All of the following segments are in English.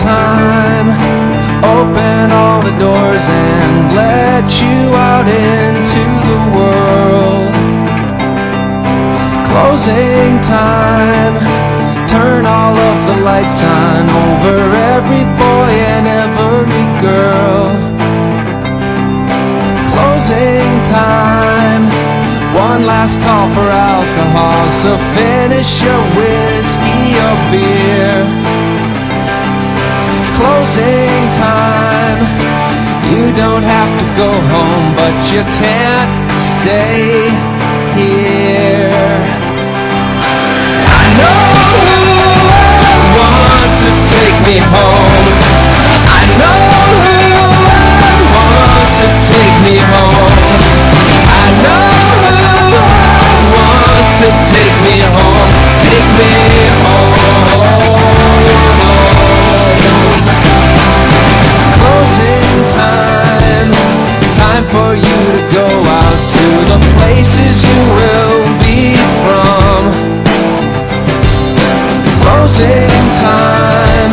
Time. Open all the doors and let you out into the world. Closing time. Turn all of the lights on over every boy and every girl. Closing time. One last call for alcohol, so finish your whiskey or beer. Closing time. You don't have to go home, but you can't stay here. Time.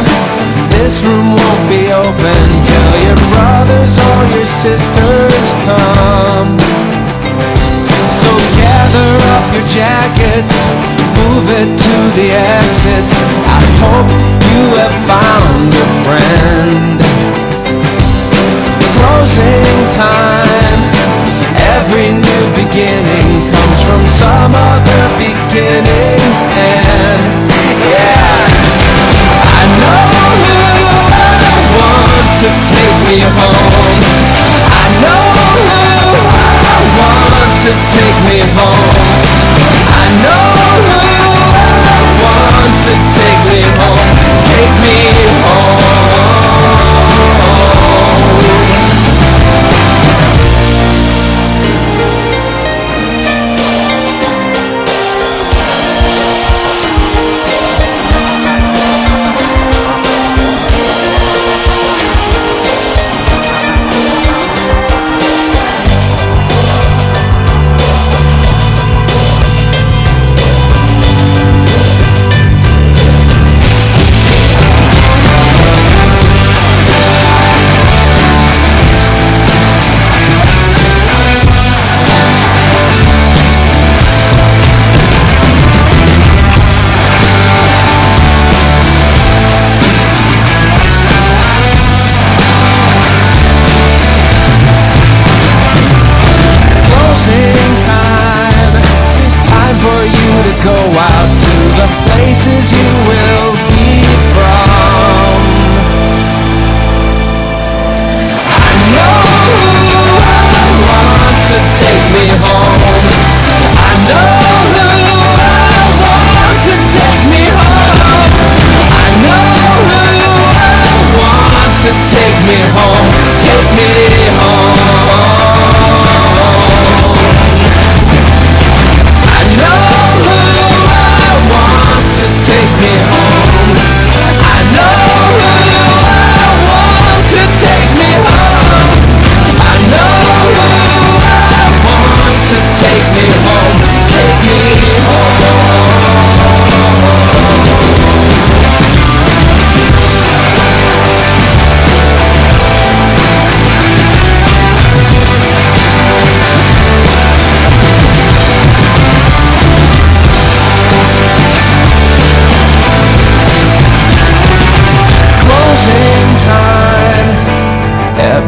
This room won't be open till your brothers or your sisters come. So gather up your jackets, move it to the exits. I hope you have found a friend. Closing home. Take me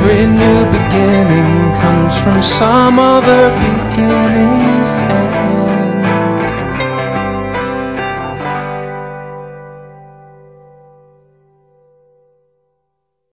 Every new beginning comes from some other beginning.